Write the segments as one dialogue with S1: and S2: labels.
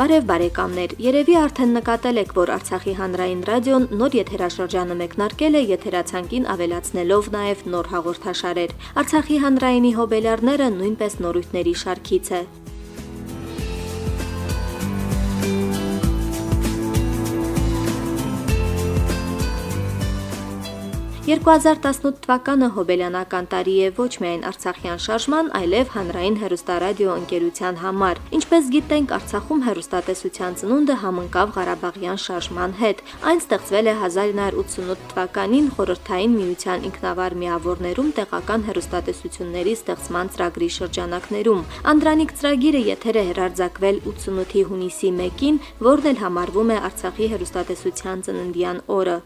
S1: Բարև բարեկամներ, երևի արդեն նկատել եք, որ Արցախի հանրային ռադիոն նոր եթերաշրջանը մեկնարկել է եթերացանկին ավելացնելով նաև նոր հաղորդաշարեր։ Արցախի հանրայինի հոբելարները նույնպես նորույթների շարքից է։ 2018 թվականը հոբելյանական տարի է ոչ միայն Արցախյան շարժման, այլև հանրային հեռուստարադիո ընկերության համար։ Ինչպես գիտենք, Արցախում հեռուստատեսության ծնունդը համընկավ Ղարաբաղյան շարժման հետ։ Այն ստեղծվել է 1988 թվականին խորհրդային միության ինքնավար միավորներում տեղական հեռուստատեսությունների ստեղծման ծրագրի շրջանակներում։ Անդրանիկ ծրագիրը եթեր է հերարձակվել 88-ի հունիսի 1-ին, որն էլ համարվում է Արցախի հեռուստատեսության ծննդյան օրը։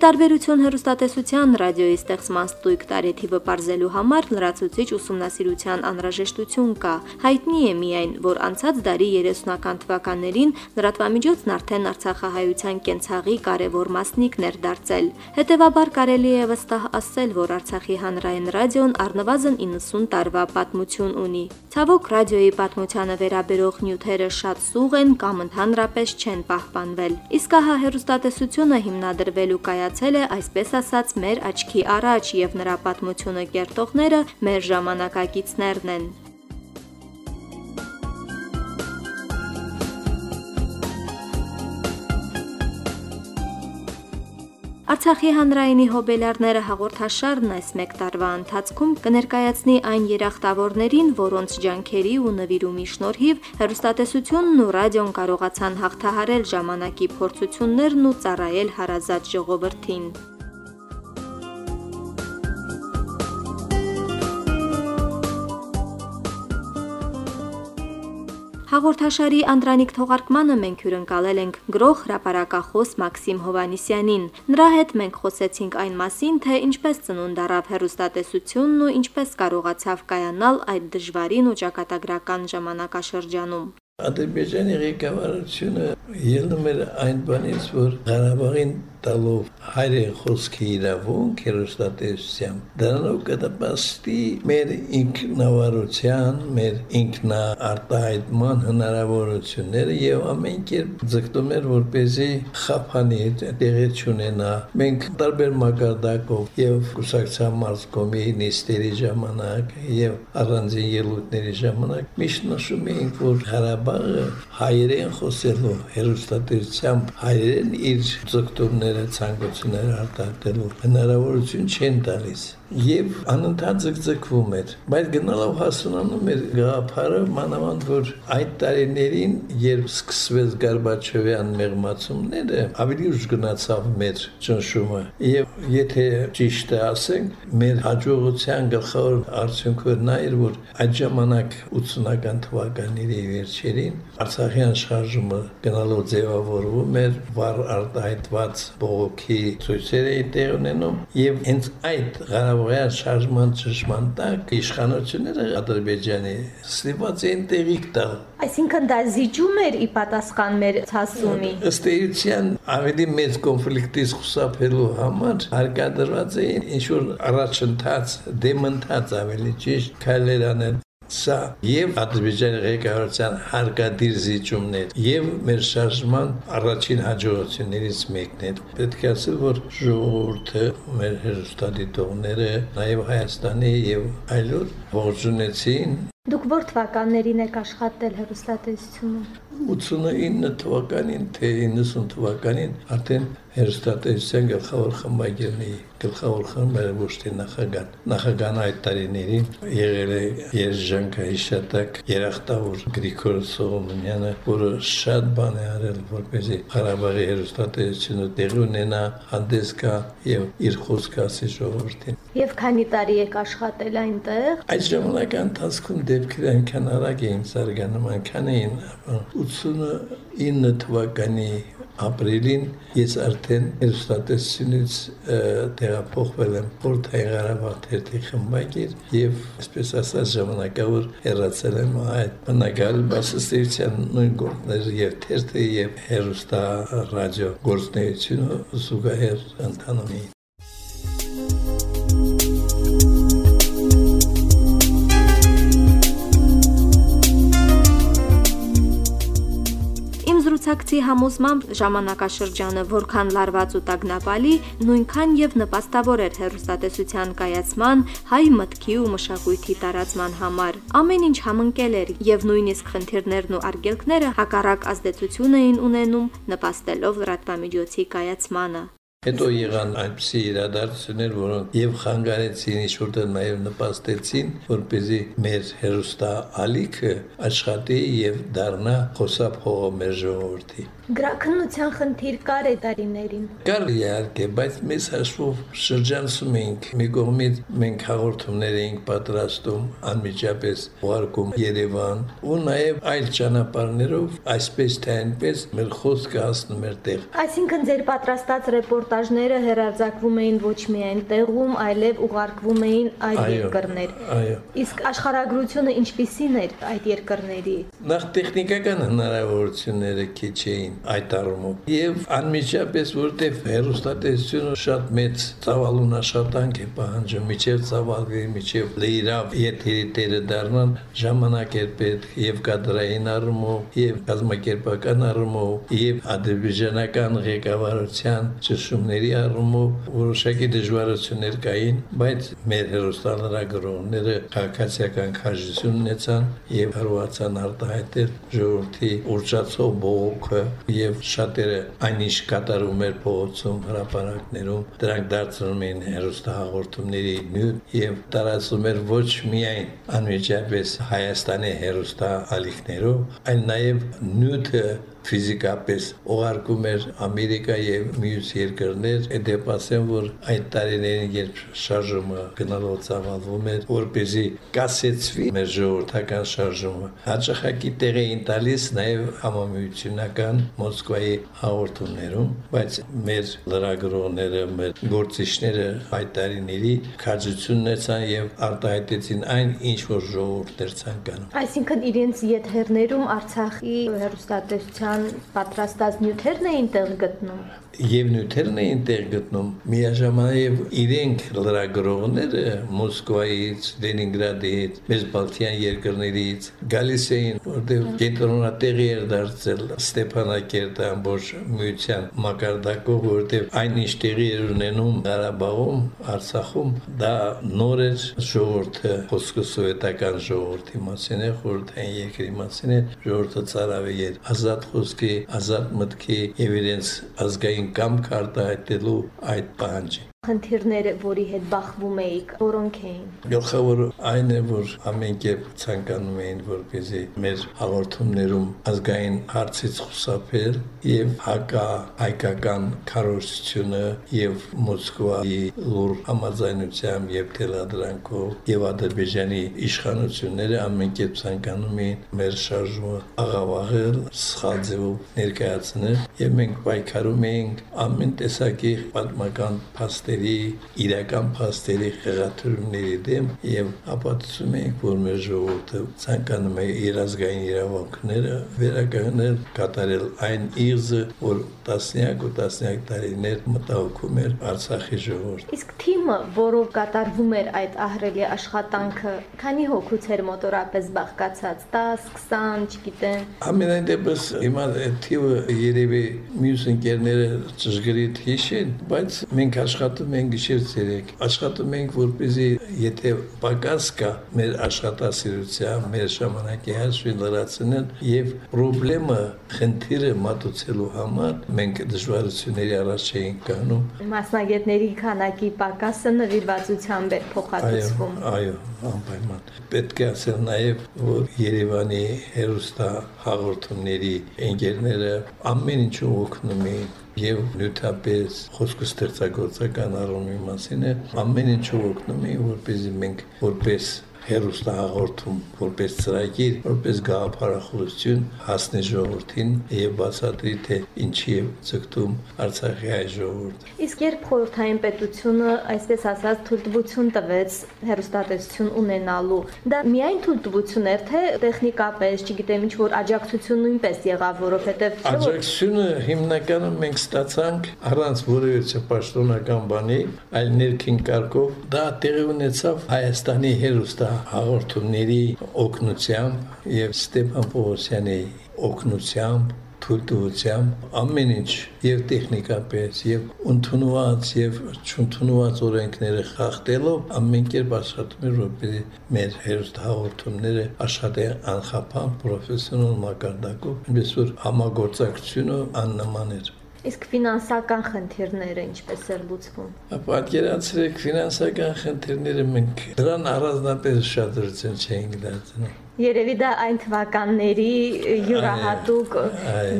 S1: տարբերություն հեռուստատեսության ռադիոյի ստեղծման ստույգ տարեթիվը ողջելու համար լրացուցիչ ուսումնասիրության անհրաժեշտություն կա։ Հայտնի է միայն, որ անցած դարի 30-ական թվականներին լրատվամիջոցն արդեն Արցախահայության կենցաղի կարևոր մասնիկն էր դարձել։ Հետևաբար կարելի է վստահ ասել, որ Արցախի հանրային ռադիոն առնվազն 90 տարվա պատմություն ունի։ Ցավոք ռադիոյի պատմությանը վերաբերող նյութերը շատ սուղ են կամ ընդհանրապես չեն պահպանվել։ Իսկ ահա հեռուստատեսությունը հիմնադրվելու կայ կայացել է այսպես ասած մեր աչքի առաջ եւ նրա պատմությունը կերտողները մեր ժամանակակիցներն են։ Արցախի հանրայինի հոբելարները հաղորդաշարն այս մեկ տարվա ընթացքում կներկայացնի այն երախտավորներին, որոնց ջանքերի ու նվիրումի շնորհիվ հերոստատեսությունն ու ռադիոն կարողացան հաղթահարել ժամանակի փորձություններն ու ծառայել հարազատ ժողովրդին։ Հաղորդաշարի Անդրանիկ թողարկմանը մենք հյուրընկալել ենք գրող հրապարակախոս Մաքսիմ Հովանիսյանին։ Նրա հետ մենք խոսեցինք այն մասին, թե ինչպես ծնունդ առավ հերոստատեսությունն ու ինչպես կարողացավ կայանալ այդ դժվարին ու ճակատագրական ժամանակաշրջանում։
S2: Ադրբեջանի ղեկավարությունը ելնում էր այն բանից, որ Ղարաբաղին տալով հայրեն խոսքի իրավունք հերոստատեսությամբ դրանով կդպաստի մեր ինքնավարության, մեր ինքնաարտահայտման հնարավորությունները եւ ամեն կերպ ձգտում էր որպեսզի խափանի տեղի չունենա մենք տարբեր մակարդակով եւ կուսակցության մարզկոմի նիստերի ժամանակ եւ առանձին ելույթների ժամանակ միշտ նշում էինք որ Ղարաբաղը հայերեն խոսելու հերոստատեսությամբ հայերեն իր ձգտումները ցանկությունները, ցանկությունները արտահայտելու հնարավորություն չեն տալիս եւ անընդհատ ձգձգվում էր բայց գնալով հասունանում էր գաղափարը մանավանդ որ այդ տարիներին երբ սկսվեց Գարբաչովյան մեղմացումները ավելի ուշ գնացավ մեր ճնշումը եւ եթե ճիշտ է ասենք մեր հաջողության գլխավոր արդյունքը նա էր որ այդ ժամանակ 80-ական թվականների վերջերին Արցախյան շարժումը գնալով ձևավորվում էր վառ արտահայտված բողոքի ցույցեր էին տեղ ունենում եւ հենց այդ Ղարաբաղյան շարժման ճշման տակ իշխանությունները Ադրբեջանի ստիպված էին տեղիք տալ։
S1: Այսինքն դա զիջում էր ի պատասխան մեր ցասումի։
S2: Ըստ էության ավելի մեծ կոնֆլիկտից խուսափելու համար հարկադրված էին ինչ որ առաջընթաց, դեմընթաց ավելի ճիշտ քայլեր անել Սա եւ Ադրբեջանի ղեկավարության հարկադիր զիջումներ եւ մեր շարժման առաջին հաջողություններից մեկն է։ Պետք է ասել, որ ժողովուրդը, մեր հերոստատիտողները, նաեւ Հայաստանի եւ այլուր ողջունեցին
S1: Դուք որ թվականներին եք աշխատել հերոստատեսությունում։
S2: 89 թվականին թե 90 թվականին արդեն հերոստատեսության գլխավոր խմբագիրն էի գլխավոր խմբերը ոչ թե նախագահ նախագահն այդ տարիներին եղել է Երժանկա Հիշատակ երախտավոր Գրիգոր Սողոմոնյանը որը շատ բան է արել որպեսզի Ղարաբաղի հերոստատեսությունը տեղի ունենա հանդես գա եւ իր խոսքը ասի ժողովրդին
S1: Եվ քանի տարի եք աշխատել այնտեղ
S2: Այդ ժամանակ ընթացքում դեպքերը այնքան արագ էին զարգանում այնքան էին 89 թվականի ապրիլին ես արդեն հերոստատեսությունից տեղափոխվել եմ Պորտային Ղարաբաղ թերթի խմբագիր եւ այսպես ասած ժամանակավոր հեռացել եմ այդ բնակալ բասստեյցիան նույն գործներ եւ թերթը եւ հերոստա ռադիո գործնեությունը զուգահեռ ընթանում էին
S1: Խոսակցի համոզմամբ ժամանակաշրջանը որքան լարված ու տագնապալի, նույնքան եւ նպաստավոր էր հերոստատեսության կայացման, հայ մտքի ու մշակույթի տարածման համար։ Ամեն ինչ համընկել էր եւ նույնիսկ խնդիրներն ու արգելքները հակառակ ազդեցություն էին ունենում, նպաստելով լրատվամիջոցի կայացմանը։
S2: Հետո եղան այնպիսի իրադարձություններ, որոնք եւ խանգարեցին, ինչ-որ տեղ նաեւ նպաստեցին, որպեսզի մեր հերոստա ալիքը աշխատի եւ դառնա խոսափողը մեր ժողովրդի։
S3: Գրաքննության խնդիր կար է տարիներին։
S2: Կար իհարկե, բայց մեզ հաշվով շրջանցում էինք մի կողմից մենք հաղորդումներ էինք պատրաստում անմիջապես ուղարկում Երևան ու նաև այլ ճանապարհներով այսպես թե այնպես մեր խոսքը հասնում էր տեղ։
S3: Այսինքն ձեր պատրաստած ռեպորտաժները հերարձակվում էին ոչ միայն տեղում, այլև ուղարկվում էին այլ երկրներ։
S2: Այո։
S3: Իսկ աշխարհագրությունը ինչպիսին էր այդ երկրների։
S2: Նախ տեխնիկական հնարավորությունները քիչ էին այդ առումով։ Եվ անմիջապես որտեղ հերոստատեսությունը շատ մեծ ծավալուն աշխատանք է պահանջում, միջև ծավալվի, միջև լեյրավ եթերի տերը դառնան ժամանակ էր պետք եւ կադրային առումով, եւ կազմակերպական առումով, եւ ադրբեջանական ղեկավարության ճշումների առումով որոշակի դժվարություններ կային, բայց մեր հերոստալարագրողները քաղաքացիական քաջություն ունեցան եւ հրվածան արտահայտել ժողովրդի ուռճացող բողոքը եւ շատերը այնիշ կատարում էր փողոցում, հրապարակներում, դրանք դարձնում էին հերոստահաղորդումների նյութ եւ տարածում էր ոչ միայն անմիջապես Հայաստանի հերոստա ալիքներով, այլ նաեւ նյութը ֆիզիկապես ուղարկում էր Ամերիկա եւ մյուս երկրներ, դեպ ասեմ, որ այդ տարիներին երբ շարժումը գնալով ծավալվում էր, որպեսզի կասեցվի մեր ժողովրդական շարժումը, հաջողակի տեղ էին տալիս նաեւ համամիությունական Մոսկվայի հաղորդումներում, բայց մեր լրագրողները, մեր գործիչները այդ տարիների քաջություն ունեցան եւ արտահայտեցին այն, ինչ որ ժողովուրդներ ցանկանում։
S3: Այսինքն իրենց եթերներում Արցախի հերոստատեսության Հայաստան պատրաստած նյութերն էին տեղ գտնում
S2: եւ նյութերն էին տեղ գտնում միաժամանակ իրենք լրագրողները Մոսկվայից, Լենինգրադից, մեծ Բալթյան երկրներից գալիս էին, որտեղ կենտրոնատեղի էր դարձել Ստեփանակերտը ամբողջ միության մակարդակով, որտեղ այնինչ տեղի էր ունենում Ղարաբաղում, Արցախում, դա նոր էր ժողովուրդը, խոսքը սովետական ժողովրդի մասին է, խորհրդային երկրի մասին է, ժողովուրդը ծարավի էր ազատ խոսքի, ազատ մտքի եւ իրենց ազգային կամք արտահայտելու այդ պահանջին
S3: խնդիրները, որի հետ բախվում էիք, որոնք էին։
S2: Գլխավոր այն է, որ ամեն կերպ ցանկանում էին, որպեսզի մեր հաղորդումներում ազգային հարցից խուսափել եւ հակա հայկական քարոշությունը եւ Մոսկվայի լուր համաձայնությամբ եւ թելադրանքով եւ Ադրբեջանի իշխանությունները ամեն կերպ ցանկանում էին մեր շարժումը աղավաղել, սխալ ձևով ներկայացնել եւ մենք պայքարում էինք ամեն տեսակի պատմական փաստ փաստերի, իրական փաստերի խեղաթյուրումների դեմ եւ ապացուցում ենք, որ մեր ժողովուրդը ցանկանում է իրազգային իրավունքները վերականգնել, կատարել այն իղզը, որ տասնյակ ու տասնյակ տարիներ մտահոգում էր Արցախի ժողովուրդ։
S3: Իսկ թիմը, որով կատարվում էր այդ ահրելի աշխատանքը, քանի հոգուց էր մոտորապես բաղկացած 10, 20, չգիտեմ։
S2: Ամենայն դեպս հիմա թիվը երևի մյուս ընկերները ճշգրիտ հիշեն, բայց մենք աշխատում աշխատում ենք գիշեր ցերեկ, աշխատում ենք որպեսզի եթե պակաս կա մեր աշխատասիրության, մեր ժամանակի հաշվին լրացնել եւ խնդրեմը, խնդիրը մատուցելու համար մենք դժվարությունների առաջ ենք կանում։
S3: Մասնագետների քանակի պակասը նվիրվածությամբ է փոխհատուցվում։
S2: Այո, այո, անպայման։ Պետք է ասել նաեւ, որ Երևանի հերոստա հաղորդումների ընկերները ամեն ինչու օգնում են եւ նյութապես խոսքը ստեղծագործական առումի մասին է. Ամեն ինչով օգնում է որպեսզի մենք որպես հերոստահաղորդում որպես ծրագիր, որպես գաղափարախոսություն հասնի ժողովրդին եւ բացատրի թե ինչի է ցկտում Արցախի հայ ժողովուրդը։
S3: Իսկ երբ խորհրդային պետությունը այսպես ասած թույլտվություն տվեց հերոստատեսություն ունենալու, դա միայն թույլտվություն էր, թե տեխնիկապես, չգիտեմ, ինչ որ աջակցություն նույնպես եղավ, որովհետեւ
S2: Աջակցությունը հիմնականում մենք ստացանք առանց որևէ պաշտոնական բանի, այլ ներքին կարգով դա տեղի ունեցավ Հայաստանի հերոստա հաղորդումների օգնությամբ եւ Ստեփան Պողոսյանի օգնությամբ թույլտվությամբ ամեն ինչ եւ տեխնիկապես եւ ընդունված եւ չընդունված օրենքները խախտելով ամեն կերպ աշխատում էր որպեսզի մեր հերթաղորդումները աշխատեն անխափան պրոֆեսիոնալ մակարդակով, այնպես որ համագործակցությունը աննման էր։
S3: Իսկ ֆինանսական խնդիրները ինչպես էր լուծվում։
S2: Պատկերացրեք ֆինանսական խնդիրները մենք դրան առանձնապես շատ դրություն չէինք դարձնում։
S3: Երևի դա այն թվականների յուրահատուկ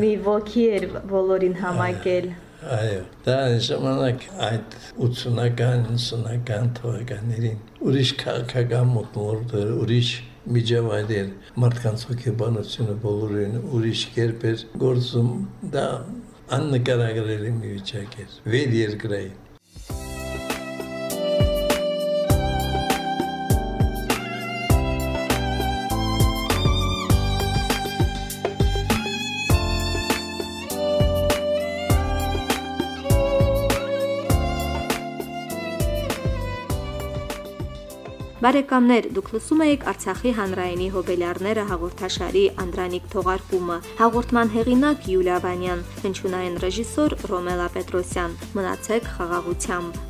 S3: մի ոգի էր բոլորին համակել։
S2: Այո, դա ժամանակ այդ 80-ական, 90-ական թվականներին ուրիշ քաղաքական մոտմորդ էր, ուրիշ միջավայր մարդկանց հոգեբանությունը բոլորին ուրիշ կերպ էր գործում դա Anne caracrele mi ucea Very great.
S1: Բարեկամներ, դուք լսում եք Արցախի հանրայինի հոբելյարները հաղորդաշարի Անդրանիկ թողարկումը։ Հաղորդման հեղինակ Յուլիա Վանյան, հնչյունային ռեժիսոր Ռոմելա Պետրոսյան։ Մնացեք խաղաղությամբ։